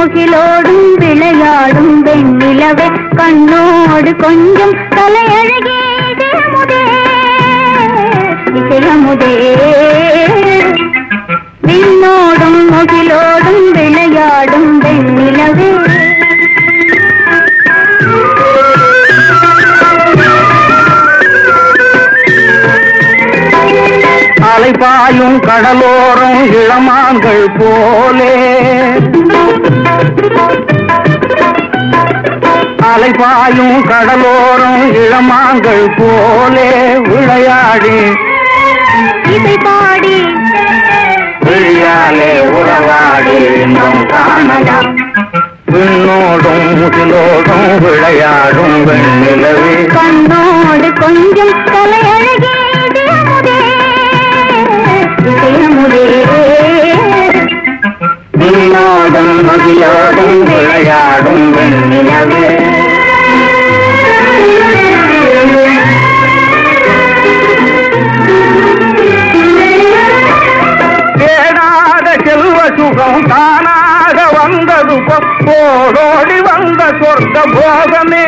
மூகிலோடும் விளையாடும் வெண்ணிலவே கண்ணோடு கொஞ்சம் தலையழகே. முதே முதே விண்ணோடும் முகிலோடும் விளையாடும் வெண்ணிலவே. அலைப்பாயும் கடலோரம் இளமான்கள் போலே. அலைபாயும் கடலோரம் இளமான்கள் போலே விளையாடி. இசை பாடி. விழியாலே உறவாடி இன்பம் காணலாம். விண்ணோடும் முகிலோடும் விளையாடும் வெண்ணிலவே. கண்ணோடு கொஞ்சம் இசையமுதே இசையமுதே விண்ணோடும் முகிலோடும் விளையாடும் வெண்ணிலவே. சுகம் தானாக வந்தது போடோடி வந்த சொர்க்க போகமே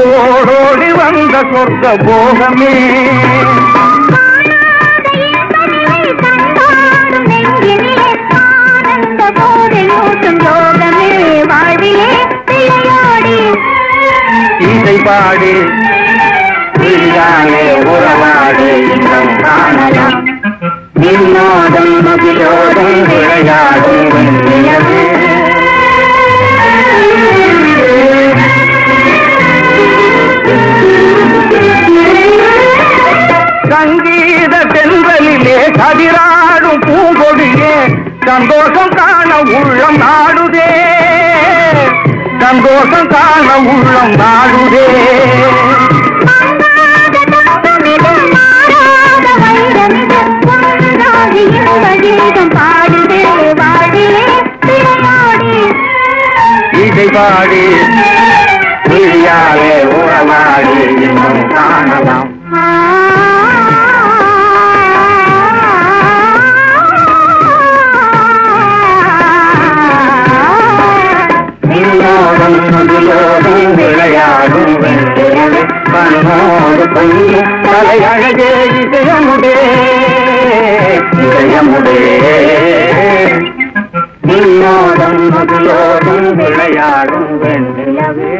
ஓடோடி வந்த சொர்க்க போகமே வாழ்விலே பாடி வினோதம் மகிழோதம் விளையாடும் வெண்ணிலவே சங்கீத தென்றலிலே கதிராடும் பூங்கொடியே சந்தோஷம் காண உள்ளம் நாடுதே சந்தோஷம் காண உள்ளம் நாடுதே இசை பாடி விழியாலே உறவாடி இன்னும் காணலாம் விளையாடும் வெண்ணிலவே பொய் தலையழகே இதயமுடே இதயமுடே. விண்ணோடும் முகிலோடும் விளையாடும் வெண்ணிலவே.